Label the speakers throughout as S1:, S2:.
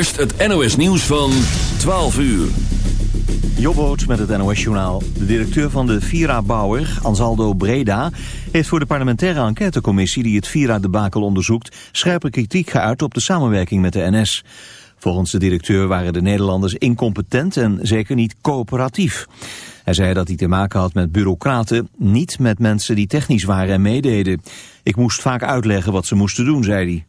S1: eerst het NOS nieuws van 12 uur.
S2: Jobboot met het NOS-journaal. De directeur van de Vira-bouwer, Ansaldo Breda... heeft voor de parlementaire enquêtecommissie die het Vira-debakel onderzoekt... scherpe kritiek geuit op de samenwerking met de NS. Volgens de directeur waren de Nederlanders incompetent en zeker niet coöperatief. Hij zei dat hij te maken had met bureaucraten, niet met mensen die technisch waren en meededen. Ik moest vaak uitleggen wat ze moesten doen, zei hij.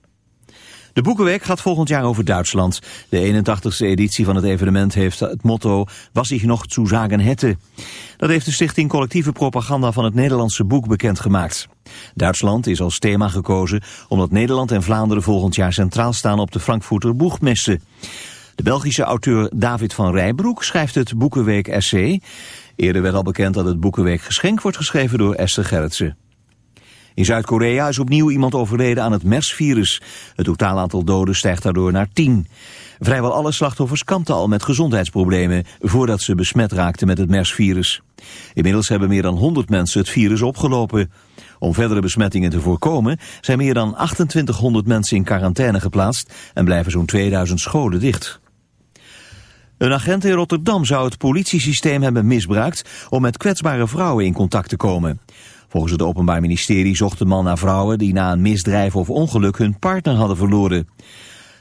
S2: De Boekenweek gaat volgend jaar over Duitsland. De 81ste editie van het evenement heeft het motto Was ich noch zu sagen hätte. Dat heeft de stichting Collectieve Propaganda van het Nederlandse Boek bekendgemaakt. Duitsland is als thema gekozen omdat Nederland en Vlaanderen volgend jaar centraal staan op de Frankfurter Boegmessen. De Belgische auteur David van Rijbroek schrijft het Boekenweek essay. Eerder werd al bekend dat het Boekenweek geschenk wordt geschreven door Esther Gerritsen. In Zuid-Korea is opnieuw iemand overleden aan het MERS-virus. Het totaal aantal doden stijgt daardoor naar 10. Vrijwel alle slachtoffers kampten al met gezondheidsproblemen... voordat ze besmet raakten met het MERS-virus. Inmiddels hebben meer dan 100 mensen het virus opgelopen. Om verdere besmettingen te voorkomen zijn meer dan 2800 mensen in quarantaine geplaatst... en blijven zo'n 2000 scholen dicht. Een agent in Rotterdam zou het politiesysteem hebben misbruikt... om met kwetsbare vrouwen in contact te komen. Volgens het Openbaar Ministerie zocht de man naar vrouwen die na een misdrijf of ongeluk hun partner hadden verloren.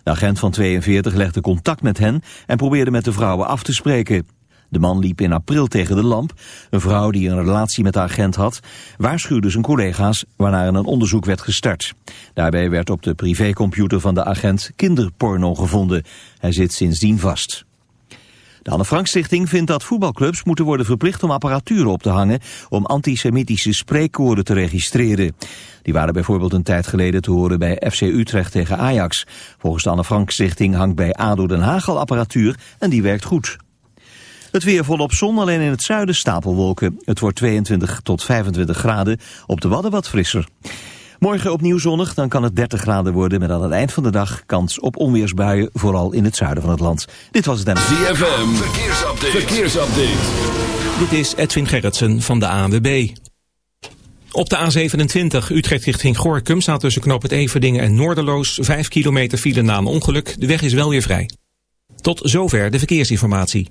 S2: De agent van 42 legde contact met hen en probeerde met de vrouwen af te spreken. De man liep in april tegen de lamp. Een vrouw die een relatie met de agent had, waarschuwde zijn collega's waarna een onderzoek werd gestart. Daarbij werd op de privécomputer van de agent kinderporno gevonden. Hij zit sindsdien vast. De Anne Frank Stichting vindt dat voetbalclubs moeten worden verplicht om apparatuur op te hangen om antisemitische spreekkoorden te registreren. Die waren bijvoorbeeld een tijd geleden te horen bij FC Utrecht tegen Ajax. Volgens de Anne Frank Stichting hangt bij ADO Den Haag al apparatuur en die werkt goed. Het weer volop zon, alleen in het zuiden stapelwolken. Het wordt 22 tot 25 graden, op de Wadden wat frisser. Morgen opnieuw zonnig, dan kan het 30 graden worden... met aan het eind van de dag kans op onweersbuien... vooral in het zuiden van het land. Dit was het en...
S1: ZFM, verkeersupdate. verkeersupdate.
S3: Dit is Edwin Gerritsen van de ANWB. Op de A27 Utrecht richting Gorkum staat tussen knoop het Everdingen en Noorderloos... 5 kilometer file na een ongeluk. De weg is wel weer vrij. Tot zover de verkeersinformatie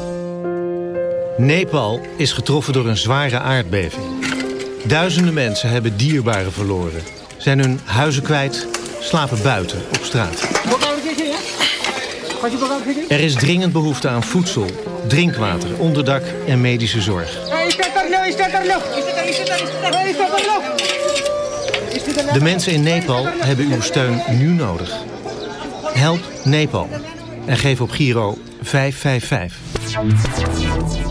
S4: Nepal is getroffen door een zware aardbeving. Duizenden mensen hebben dierbaren verloren. Zijn hun huizen kwijt, slapen buiten op straat. Er is dringend behoefte aan voedsel, drinkwater, onderdak en medische zorg. De mensen in Nepal hebben uw steun nu nodig. Help Nepal en geef op Giro 555.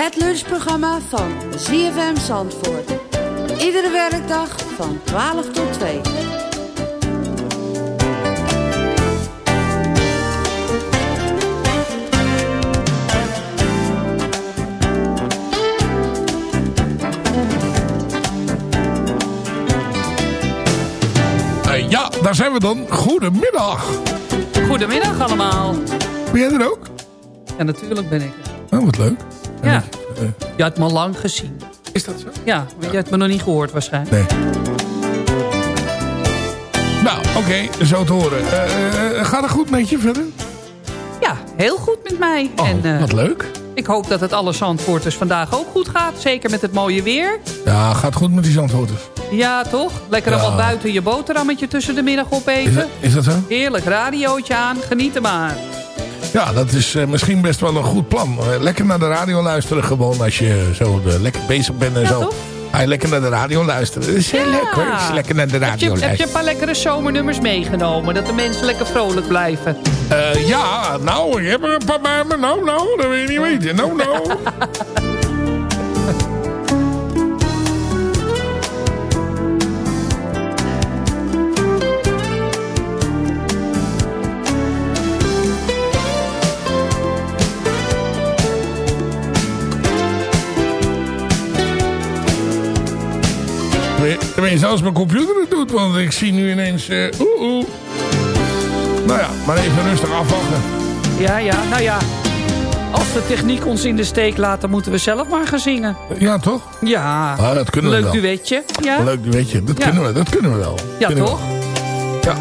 S5: Het lunchprogramma van ZFM Zandvoort. Iedere werkdag van 12 tot 2.
S6: Uh, ja, daar zijn we dan. Goedemiddag.
S7: Goedemiddag allemaal.
S6: Ben jij er ook?
S7: Ja, natuurlijk ben ik er.
S6: Oh, wat leuk.
S7: Ja. Uh, je had me al lang gezien.
S6: Is dat zo?
S7: Ja, want je hebt me nog niet gehoord waarschijnlijk.
S6: Nee. Nou, oké, okay, zo te horen. Uh, gaat het goed met je verder?
S7: Ja, heel goed met mij.
S6: Oh, en, wat leuk.
S7: Ik hoop dat het alle Zandvoorters vandaag ook goed gaat. Zeker met het mooie weer.
S6: Ja, gaat goed met die Zandvoorters.
S7: Ja, toch? Lekker ja. buiten je boterhammetje tussen de middag opeten.
S6: Is dat, is dat zo?
S7: Heerlijk, radiootje aan. Geniet er maar.
S6: Ja, dat is uh, misschien best wel een goed plan. Uh, lekker naar de radio luisteren gewoon als je zo uh, lekker bezig bent en
S7: ja,
S6: zo. Lekker naar de radio luisteren. Dat is heel
S7: ja.
S6: leuk hoor. Lekker naar de radio
S7: heb je,
S6: luistert.
S7: Heb je een paar lekkere zomernummers meegenomen? Dat de mensen lekker vrolijk blijven.
S6: ja, nou, ik heb er een paar bij me. Nou, nou, dat wil je niet weten. Nou, nou. Tenminste, als mijn computer het doet. Want ik zie nu ineens... Uh, oeh, oeh. Nou ja, maar even rustig afwachten.
S7: Ja, ja, nou ja. Als de techniek ons in de steek laat, dan moeten we zelf maar gaan zingen.
S6: Ja, toch?
S7: Ja.
S6: Ah, dat kunnen
S7: Leuk
S6: we wel.
S7: duetje. Ja.
S6: Leuk duetje. Dat,
S7: Ja.
S6: kunnen, we, dat kunnen we wel.
S7: Ja,
S6: Kunnen
S7: toch?
S6: Ja.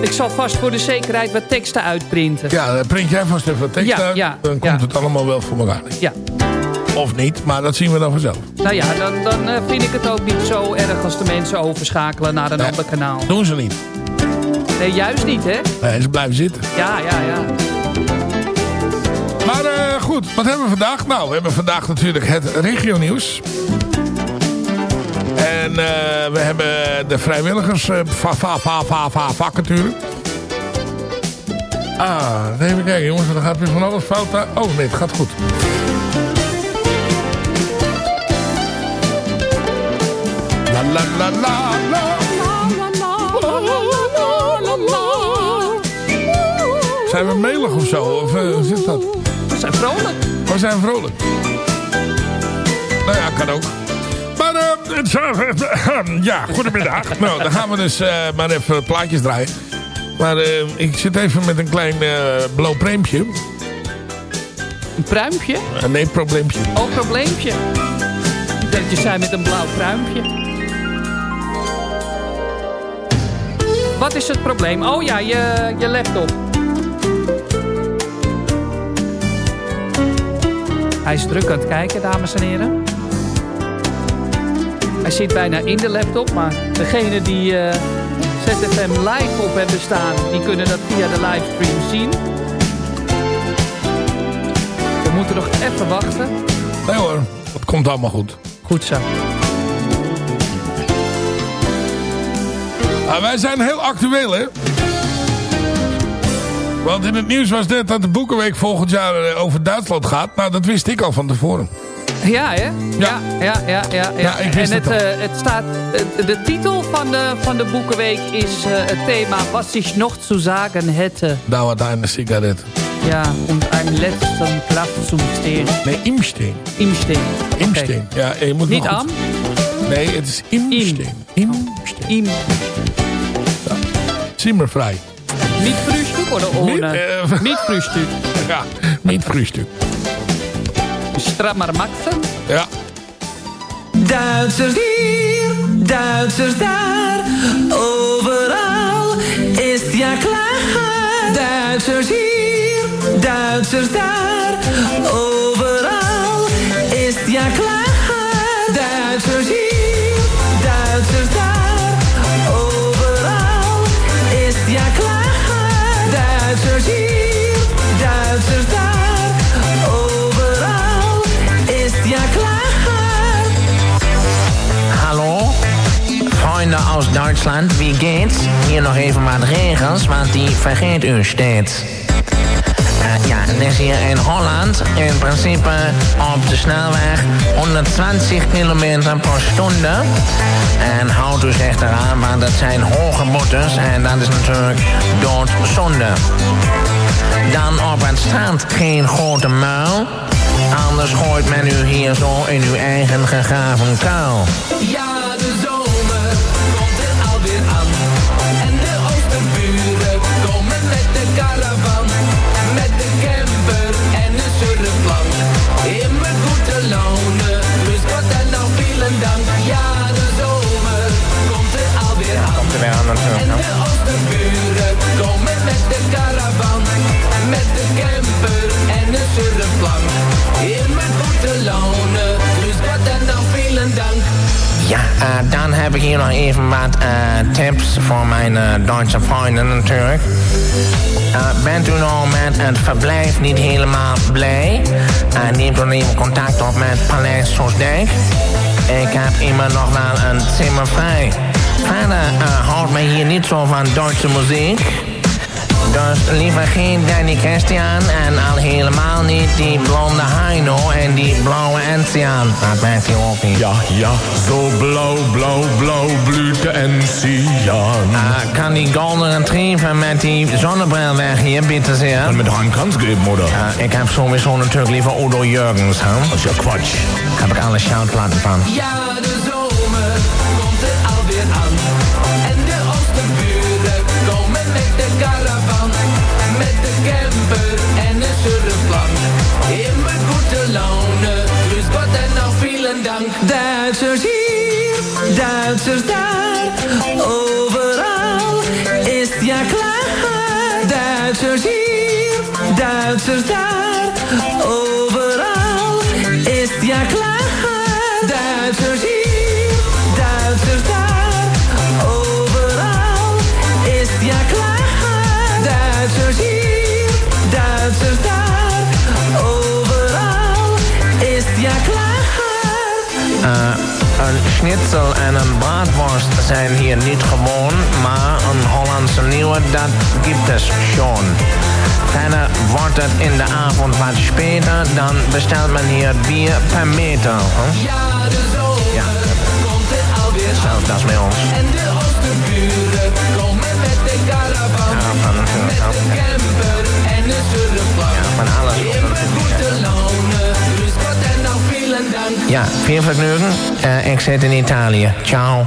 S7: Ik zal vast voor de zekerheid wat teksten uitprinten.
S6: ja, dan print jij vast even wat tekst
S7: Ja,
S6: uit.
S7: ja,
S6: dan komt
S7: ja.
S6: het allemaal wel voor elkaar.
S7: Ja.
S6: Of niet, maar dat zien we dan vanzelf.
S7: Nou ja, dan, dan eh, vind ik het ook niet zo erg als de mensen overschakelen naar een
S6: Nee.
S7: ander kanaal.
S6: Doen ze niet.
S7: Nee, juist niet, hè?
S6: Nee, ze blijven zitten.
S7: Ja, ja, ja.
S6: Maar eh, goed, wat hebben we vandaag? Nou, we hebben vandaag natuurlijk het regionieuws. En eh, we hebben de vrijwilligers eh, va, va, va, va, va, vacature. Ah, even kijken jongens, dan gaat weer van alles fout. Oh nee, het gaat goed. La la la la la. Zijn we melig of zo? Of eh, hoe zit dat?
S7: We zijn vrolijk.
S6: We zijn vrolijk. Nou ja, kan ook. Maar het zou- ja, goedemiddag. nou, dan gaan we dus maar even plaatjes draaien. Maar ik zit even met een klein blauw preempje.
S7: Een pruimpje?
S6: Nee, probleempje.
S7: Oh, probleempje. Dat je zei met een blauw pruimpje. Wat is het probleem? Oh ja, je, je laptop. Hij is druk aan het kijken, dames en heren. Hij zit bijna in de laptop, maar degene die eh, ZFM live op hebben staan... die kunnen dat via de livestream zien. We moeten nog even wachten.
S6: Nee hoor, het komt allemaal goed.
S7: Goed zo.
S6: Ah, wij zijn heel actueel, hè? Want in het nieuws was net dat de Boekenweek volgend jaar eh, over Duitsland gaat. Nou, dat wist ik al van tevoren.
S7: Ja, hè? Ja, ja, ja. ja,
S6: Ja, ik wist
S7: en
S6: het
S7: het, eh, het staat, de titel van de, van de Boekenweek is eh, het thema Was ich noch zu sagen hätte.
S6: Dauert eine Sigaret.
S7: Ja, und ein letzten Klapp zum Stehen.
S6: Nee.
S7: Im Stehen. Oké.
S6: Imsteen. Ja, je moet
S7: Niet
S6: nog
S7: am,
S6: goed- Nee, het is Imsteen. Imsteen.
S7: im.
S6: Zimmervrij.
S7: Niet Frühstück oder ohne?
S6: Niet, eh,
S7: Niet Frühstück.
S6: Ja, niet frühstück.
S7: Strammer Maxen.
S6: Ja.
S8: Duitsers hier, Duitsers daar, overal is het ja klaar. Duitsers hier, Duitsers daar, overal is het ja klaar.
S9: Aus Deutschland, wie geht's? Hier noch even wat regels, want die vergeet u steeds. Eh, ja, het is hier in Holland in principe op de snelweg 120 km per stunde. En houdt u zich eraan, want dat zijn hoge boetes en dat is natuurlijk doodzonde. Dan op het strand geen grote muil. Anders gooit men u hier zo in uw eigen gegraven kuil.
S8: Dank. Ja,
S9: eh, dan heb ik hier nog even wat eh, tips voor mijn eh, Duitse vrienden natuurlijk. Bent u nou met het verblijf niet helemaal blij? Neemt dan even contact op met Paleis Soesdijk. Ik heb immer nog wel een zimmer vrij. Verder houdt mij hier niet zo van Duitse muziek. Dus liever geen Danny Christian en al helemaal niet die blonde Heino en die blauwe Enzian. Dat merkt u ook niet.
S10: Ja, ja, zo blauw, blauw, blauw blüht de Enzian.
S9: Uh, kan die golden retriever met die zonnebril weg hier, bitte zeer?
S10: Und mit Hand kannst geben, oder?
S9: Uh, ik heb sowieso natuurlijk liever Udo Jurgens, hè?
S10: Dat is ja Quatsch.
S9: Heb ik alle shoutplaten van.
S8: Ja,
S11: Duitsers daar, overal is het ja klaar. Duitsers hier, Duitsers daar, overal is het ja klaar. Hier, Duitsers daar, overal is het klaar. Hier, Duitsers daar, overal is
S9: een schnitzel en een braadworst zijn hier niet gewoon, maar een Hollandse nieuwe, dat gibt es schon. Verder wordt het in de avond wat speter, dan bestelt men hier bier per meter.
S8: Ja, de zomer
S9: Ja. dat is bij ons.
S8: En de met de caravan. Met
S9: ja.
S8: en de surfplank.
S9: Ja, van alles Ja, veel vergnügen. Uh, ik zit in Italië. Ciao.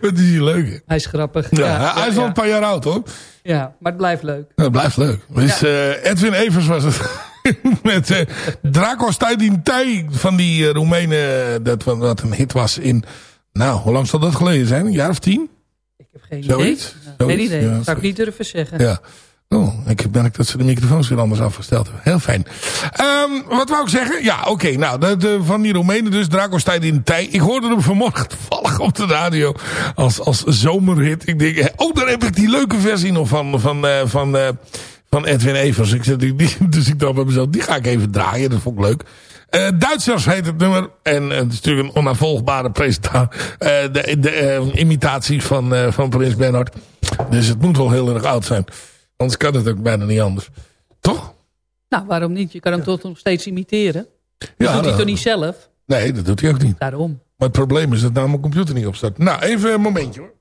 S6: Wat is hier leuk, hè?
S7: Hij is grappig.
S6: Ja,
S7: Ja,
S6: hij is
S7: ja,
S6: al een paar jaar oud, hoor.
S7: ja, maar het blijft leuk.
S6: Dat blijft leuk. Dus, eh, Edwin Evers was het. Met uh, Draco Stuidin Tij van die uh, Roemenen. Dat wat- wat een hit was in... Nou, hoe lang zal dat geleden zijn? Een jaar of tien?
S7: Ik heb geen
S6: Zoiets?
S7: idee.
S6: Zoiets?
S7: Geen idee.
S6: Ja,
S7: Zou ik niet durven zeggen.
S6: Ja. Oh, ik merk dat ze de microfoons weer anders afgesteld hebben. Heel fijn. Ehm, wat wou ik zeggen? Ja, oké. nou, de, de- van die Roemenen dus. Draco in Tij. Ik hoorde hem vanmorgen toevallig op de radio. Als, als zomerhit. Ik denk, eh, oh, daar heb ik die leuke versie nog van, van, eh, van, eh, van Edwin Evers. Ik zeg, die, dus ik dacht bij mezelf, die ga ik even draaien. Dat vond ik leuk. Duitsers heet het nummer. En het is natuurlijk een onafvolgbare presentatie. de de imitatie van, van Prins Bernhard. Dus het moet wel heel erg oud zijn. Anders kan het ook bijna niet anders. Toch?
S7: Nou, waarom niet? Je kan hem toch nog steeds imiteren? Dat
S6: Ja,
S7: doet hij
S6: dat-
S7: toch niet zelf?
S6: Nee, dat doet hij ook niet.
S7: Daarom.
S6: Maar het probleem is dat nou mijn computer niet opstart. Nou, even een momentje hoor.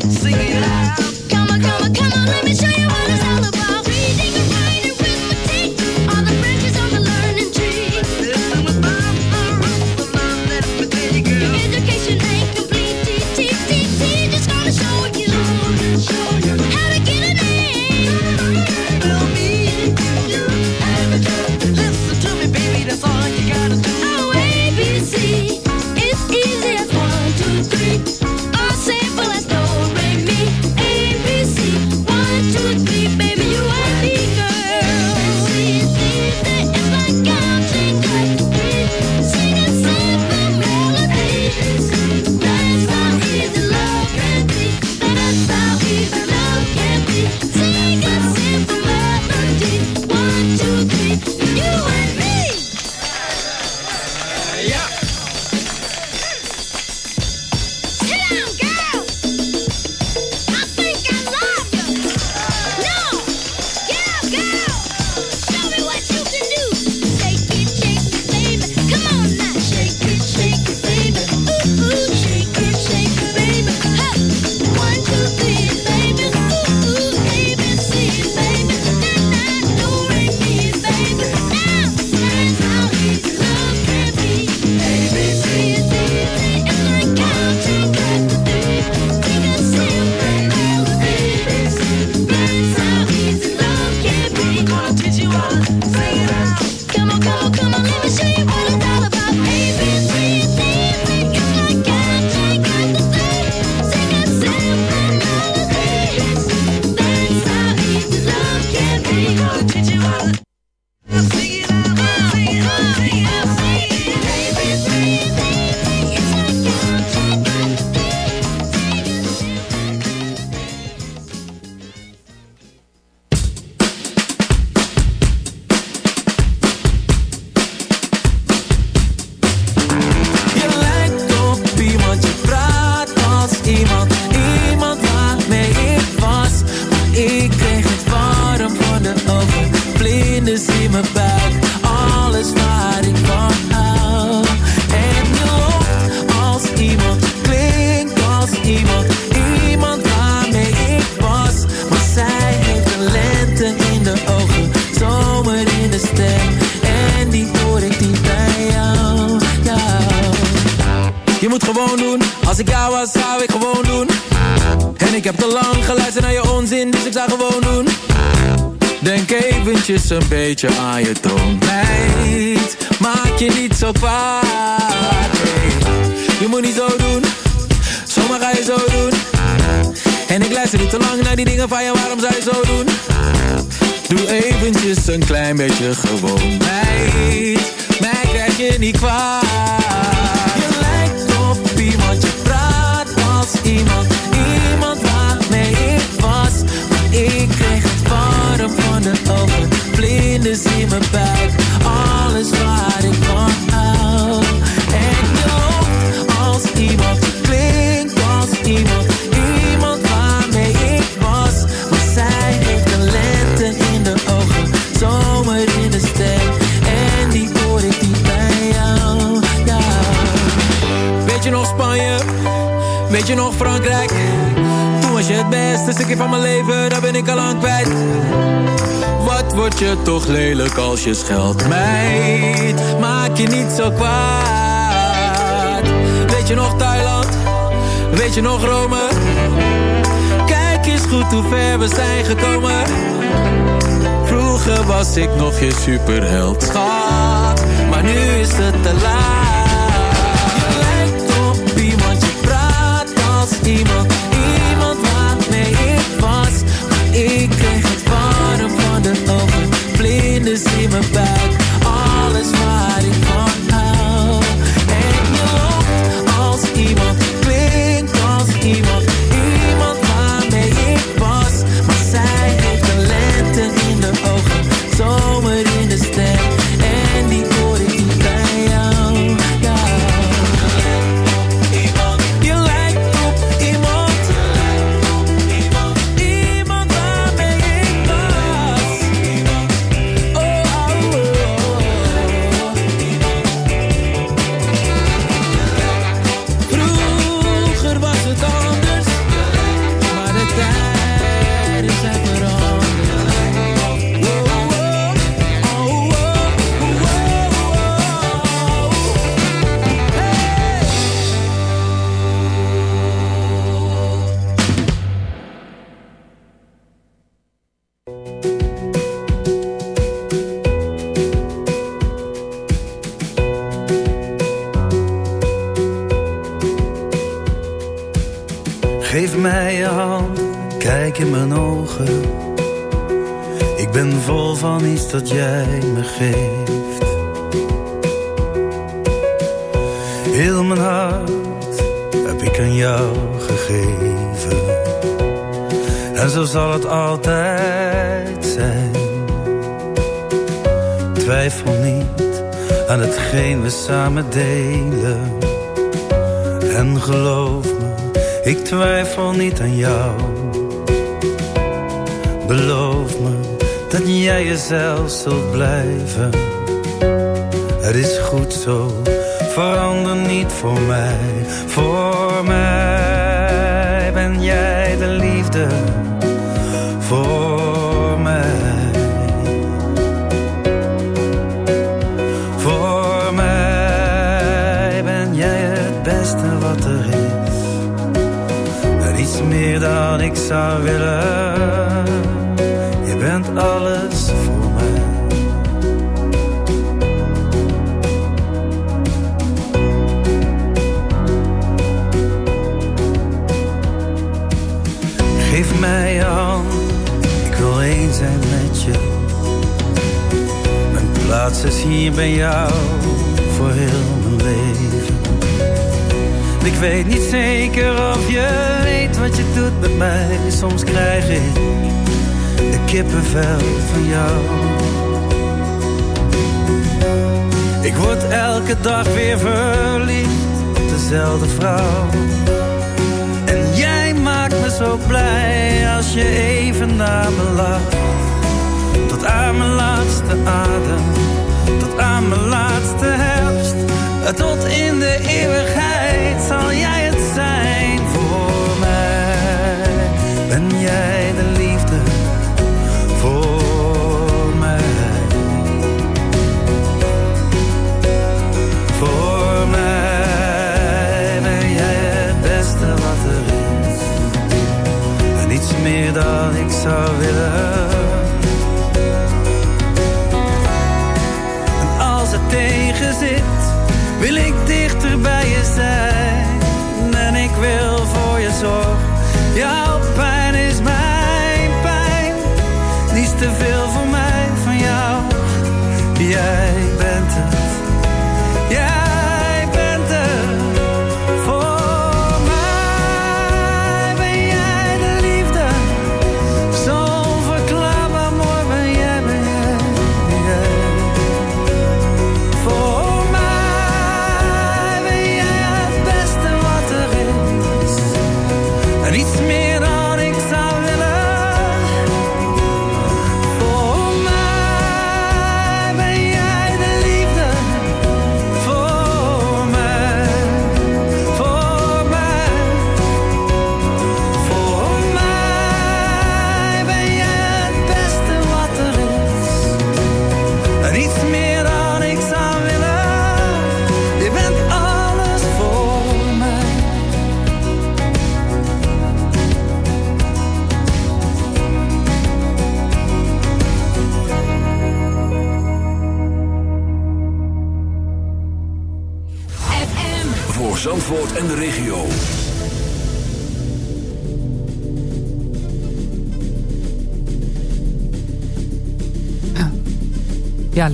S11: see. Beetje aan je droom Meid, maak je niet zo kwaad. Je moet niet zo doen, zomaar ga je zo doen En ik luister niet te lang naar die dingen van je, waarom zou je zo doen? Doe eventjes een klein beetje gewoon Toen was je het beste stukje van mijn leven, daar ben ik al lang kwijt. Wat word je toch lelijk als je scheldt, meid? Maak je niet zo kwaad. Weet je nog Thailand? Weet je nog Rome? Kijk eens goed hoe ver we zijn gekomen. Vroeger was ik nog je superheld. Maar nu is het te laat. Iemand. Iemand waarmee ik was. Maar ik kreeg het warm van de ogen. Vlinders in mijn buik.
S12: Heel mijn hart heb ik aan jou gegeven. En zo zal het altijd zijn. Twijfel niet aan hetgeen we samen delen. En geloof me, ik twijfel niet aan jou. Beloof jij jezelf zult blijven. Het is goed zo, verander niet voor mij. Voor mij ben jij de liefde. Voor mij. Voor mij ben jij het beste wat er is. En iets meer dan ik zou willen. Plaats is hier bij jou voor heel mijn leven. Ik weet niet zeker of je weet wat je doet met mij. Soms krijg ik de kippenvel van jou. Ik word elke dag weer verliefd op dezelfde vrouw. En jij maakt me zo blij als je even naar me lacht. Tot aan mijn laatste adem, tot aan mijn laatste herfst. Tot in de eeuwigheid zal jij het zijn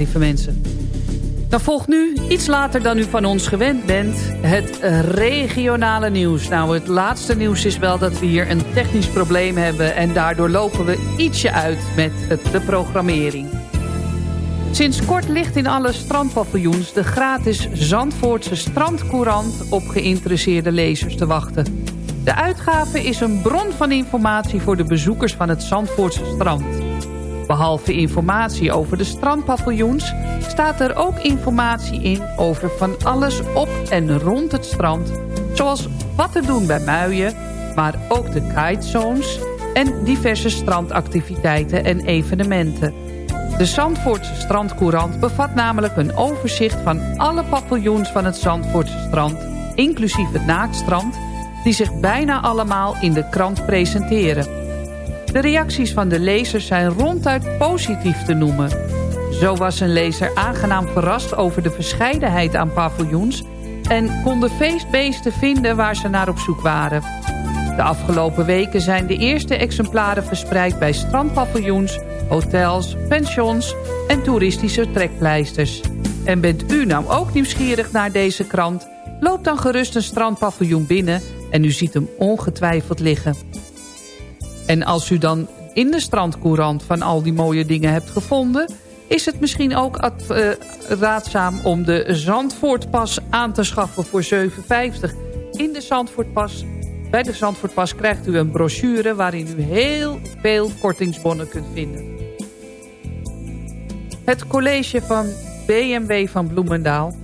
S7: lieve mensen. Dan volgt nu, iets later dan u van ons gewend bent, het regionale nieuws. Nou, het laatste nieuws is wel dat we hier een technisch probleem hebben... en daardoor lopen we ietsje uit met de programmering. Sinds kort ligt in alle strandpaviljoens de gratis Zandvoortse strandcourant op geïnteresseerde lezers te wachten. De uitgave is een bron van informatie voor de bezoekers van het Zandvoortse strand. Behalve informatie over de strandpaviljoens staat er ook informatie in over van alles op en rond het strand. Zoals wat te doen bij muien, maar ook de kitezones en diverse strandactiviteiten en evenementen. De Zandvoortse Strandcourant bevat namelijk een overzicht van alle paviljoens van het Zandvoortse strand, inclusief het naaktstrand, die zich bijna allemaal in de krant presenteren. De reacties van de lezers zijn ronduit positief te noemen. Zo was een lezer aangenaam verrast over de verscheidenheid aan paviljoens... en kon de feestbeesten vinden waar ze naar op zoek waren. De afgelopen weken zijn de eerste exemplaren verspreid bij strandpaviljoens, hotels, pensions en toeristische trekpleisters. En bent u nou ook nieuwsgierig naar deze krant? Loop dan gerust een strandpaviljoen binnen en u ziet hem ongetwijfeld liggen. En als u dan in de strandcourant van al die mooie dingen hebt gevonden... is het misschien ook eh, raadzaam om de Zandvoortpas aan te schaffen voor 7,50. In de Zandvoortpas, bij de Zandvoortpas krijgt u een brochure... waarin u heel veel kortingsbonnen kunt vinden. Het college van BMW van Bloemendaal...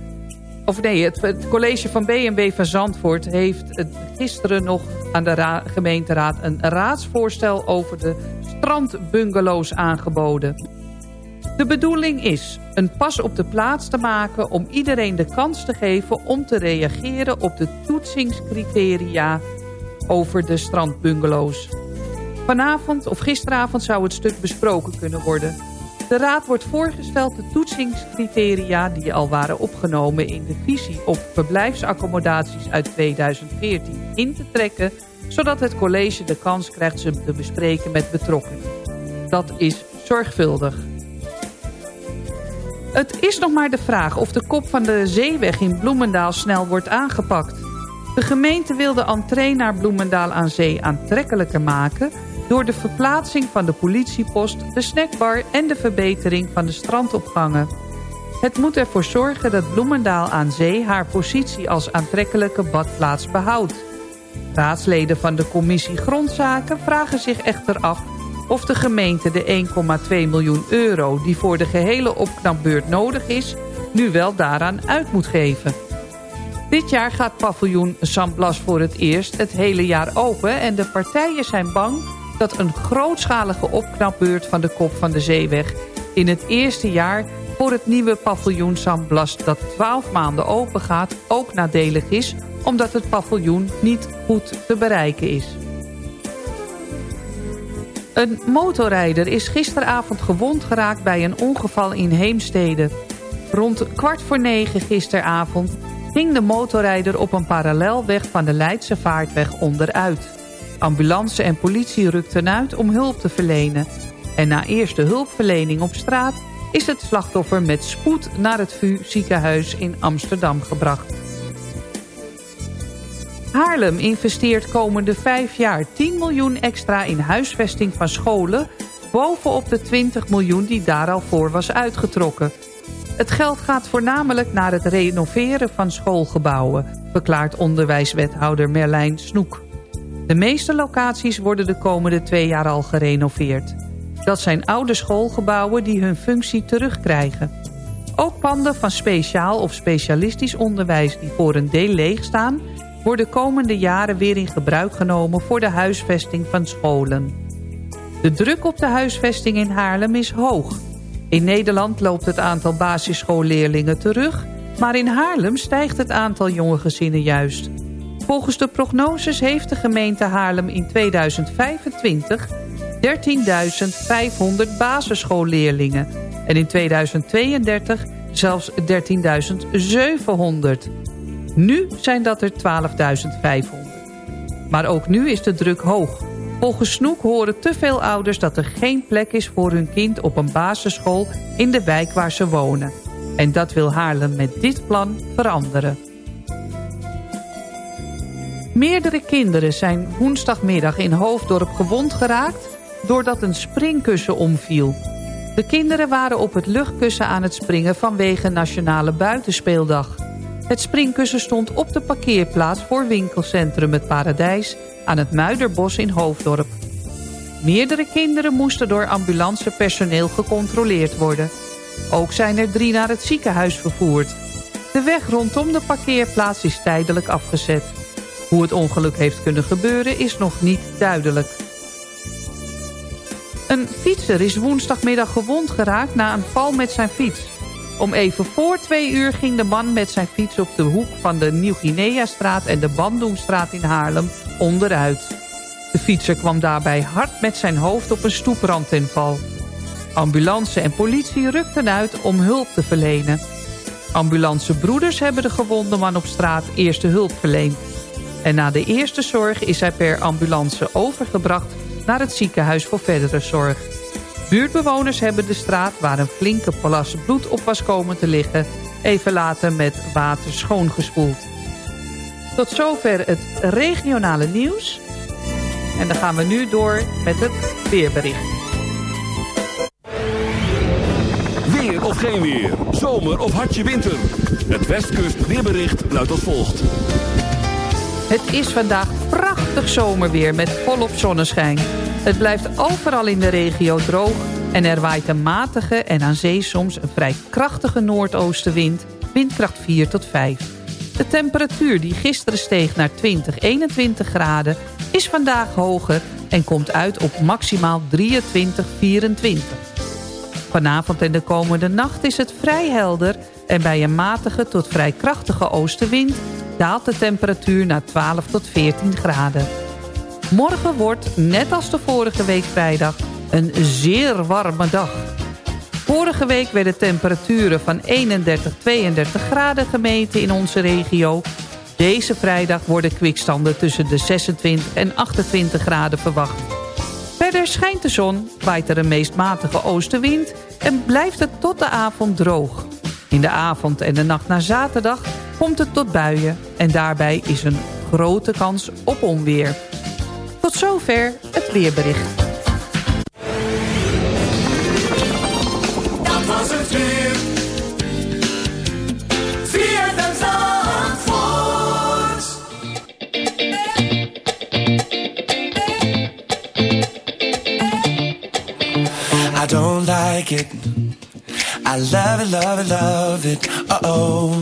S7: of nee, het, college van BMW van Zandvoort... heeft gisteren nog aan de ra- gemeenteraad... een raadsvoorstel over de strandbungalows aangeboden. De bedoeling is een pas op de plaats te maken... om iedereen de kans te geven om te reageren op de toetsingscriteria... over de strandbungalows. Vanavond of gisteravond zou het stuk besproken kunnen worden... De raad wordt voorgesteld de toetsingscriteria die al waren opgenomen in de visie op verblijfsaccommodaties uit 2014 in te trekken, zodat het college de kans krijgt ze te bespreken met betrokkenen. Dat is zorgvuldig. Het is nog maar de vraag of de kop van de zeeweg in Bloemendaal snel wordt aangepakt. De gemeente wil de entree naar Bloemendaal aan zee aantrekkelijker maken... door de verplaatsing van de politiepost, de snackbar en de verbetering van de strandopgangen. Het moet ervoor zorgen dat Bloemendaal aan zee haar positie als aantrekkelijke badplaats behoudt. Raadsleden van de commissie Grondzaken vragen zich echter af of de gemeente de 1,2 miljoen euro die voor de gehele opknapbeurt nodig is, nu wel daaraan uit moet geven. Dit jaar gaat paviljoen San Blas voor het eerst het hele jaar open en de partijen zijn bang dat een grootschalige opknapbeurt van de kop van de zeeweg in het eerste jaar voor het nieuwe paviljoen San Blas dat 12 maanden open gaat ook nadelig is omdat het paviljoen niet goed te bereiken is. Een motorrijder is gisteravond gewond geraakt bij een ongeval in Heemstede. Rond kwart voor negen gisteravond ging de motorrijder op een parallelweg van de Leidse Vaartweg onderuit. Ambulance en politie rukten uit om hulp te verlenen. En na eerste hulpverlening op straat is het slachtoffer met spoed naar het VU ziekenhuis in Amsterdam gebracht. Haarlem investeert komende vijf jaar 10 miljoen extra in huisvesting van scholen... bovenop de 20 miljoen die daar al voor was uitgetrokken. Het geld gaat voornamelijk naar het renoveren van schoolgebouwen... verklaart onderwijswethouder Merlijn Snoek. De meeste locaties worden de komende twee jaar al gerenoveerd. Dat zijn oude schoolgebouwen die hun functie terugkrijgen. Ook panden van speciaal of specialistisch onderwijs die voor een deel leeg staan worden komende jaren weer in gebruik genomen voor de huisvesting van scholen. De druk op de huisvesting in Haarlem is hoog. In Nederland loopt het aantal basisschoolleerlingen terug... maar in Haarlem stijgt het aantal jonge gezinnen juist. Volgens de prognoses heeft de gemeente Haarlem in 2025 13.500 basisschoolleerlingen... en in 2032 zelfs 13.700. Nu zijn dat er 12.500. Maar ook nu is de druk hoog. Volgens Snoek horen te veel ouders dat er geen plek is voor hun kind op een basisschool in de wijk waar ze wonen. En dat wil Haarlem met dit plan veranderen. Meerdere kinderen zijn woensdagmiddag in Hoofddorp gewond geraakt doordat een springkussen omviel. De kinderen waren op het luchtkussen aan het springen vanwege Nationale Buitenspeeldag. Het springkussen stond op de parkeerplaats voor winkelcentrum Het Paradijs aan het Muiderbos in Hoofddorp. Meerdere kinderen moesten door ambulancepersoneel gecontroleerd worden. Ook zijn er drie naar het ziekenhuis vervoerd. De weg rondom de parkeerplaats is tijdelijk afgezet. Hoe het ongeluk heeft kunnen gebeuren is nog niet duidelijk. Een fietser is woensdagmiddag gewond geraakt na een val met zijn fiets. Om even voor twee uur ging de man met zijn fiets op de hoek van de Nieuw-Guinea-straat en de Bandungstraat in Haarlem onderuit. De fietser kwam daarbij hard met zijn hoofd op een stoeprand ten val. Ambulance en politie rukten uit om hulp te verlenen. Ambulancebroeders hebben de gewonde man op straat eerste hulp verleend. En na de eerste zorg is hij per ambulance overgebracht naar het ziekenhuis voor verdere zorg. Buurtbewoners hebben de straat waar een flinke plas bloed op was komen te liggen... even later met water schoongespoeld. Tot zover het regionale nieuws. En dan gaan we nu door met het weerbericht.
S1: Weer of geen weer, zomer of hartje winter. Het Westkust weerbericht luidt als volgt.
S7: Het is vandaag prachtig zomerweer met volop zonneschijn. Het blijft overal in de regio droog en er waait een matige en aan zee soms een vrij krachtige noordoostenwind, windkracht 4 tot 5. De temperatuur die gisteren steeg naar 20, 21 graden is vandaag hoger en komt uit op maximaal 23, 24. Vanavond en de komende nacht is het vrij helder en bij een matige tot vrij krachtige oostenwind daalt de temperatuur naar 12 tot 14 graden. Morgen wordt, net als de vorige week vrijdag, een zeer warme dag. Vorige week werden temperaturen van 31, 32 graden gemeten in onze regio. Deze vrijdag worden kwikstanden tussen de 26 en 28 graden verwacht. Verder schijnt de zon, waait er een meest matige oostenwind... en blijft het tot de avond droog. In de avond en de nacht naar zaterdag komt het tot buien... en daarbij is een grote kans op onweer. Tot zover het weerbericht.
S13: I don't like it. I love it, love it, love it. Uh oh.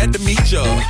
S10: Glad to meet ya.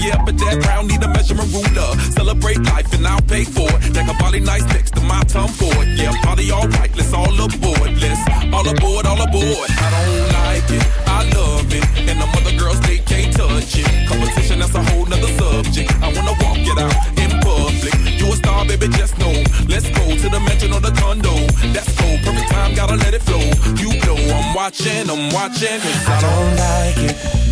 S10: Yeah, but that round need a measurement ruler. Celebrate life and I'll pay for it. That a body nice next to my tongue for it. Yeah, party all right, let's all aboard. Let's all aboard, all aboard. I don't like it, I love it. And the other girls, they can't touch it. Competition, that's a whole nother subject. I wanna walk it out in public. You a star, baby, just know. Let's go to the mansion or the condo. That's cool, perfect time, gotta let it flow. You know I'm watching, I'm watching. Cause I
S13: don't like it.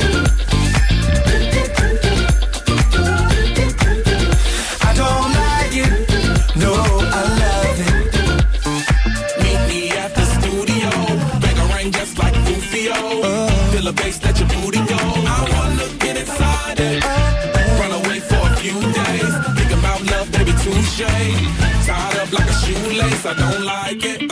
S13: I don't like it.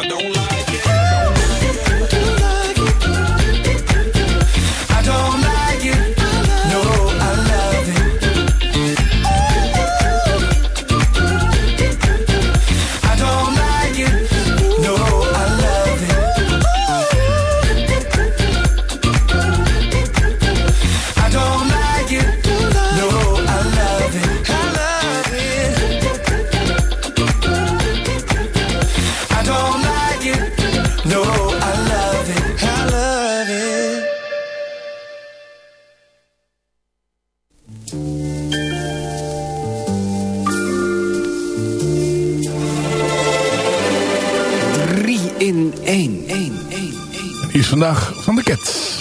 S8: Vandaag van de Cats.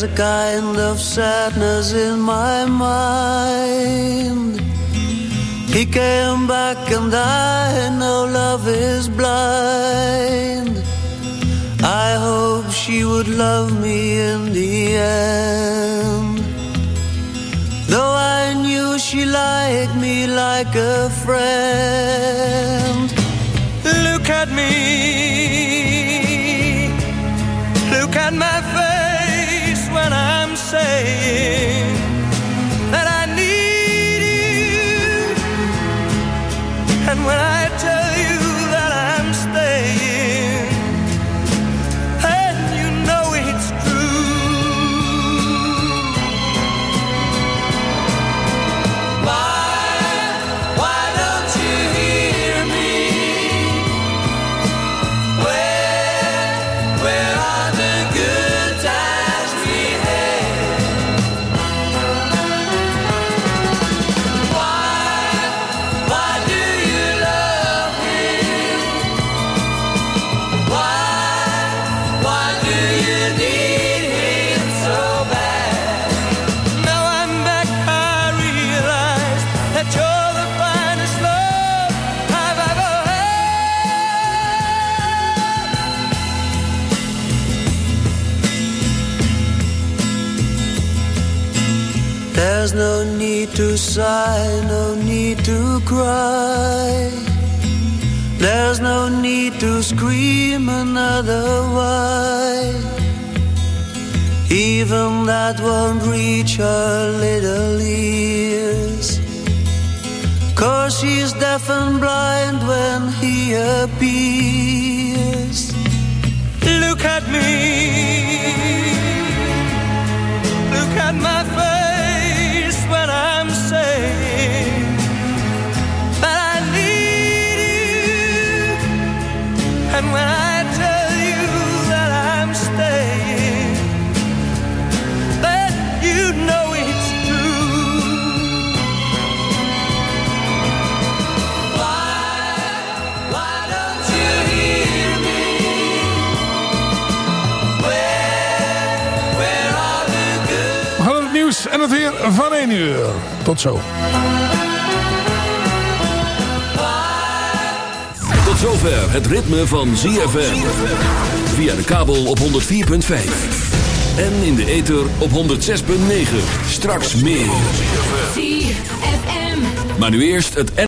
S11: There's a
S8: kind of sadness in my mind. He came back and I know love is blind. I hope she would love me in the end. Though I knew she liked me like a friend. Look at me. There's no need to sigh, no need to cry. There's no need to scream another why. Even that won't reach her little ears. Cause she's deaf and blind when he appears. Look at me.
S6: Van 1 uur. Tot zo.
S1: Tot zover het ritme van ZFM. Via de kabel op 104.5. En in de ether op 106.9. Straks meer. Maar nu eerst het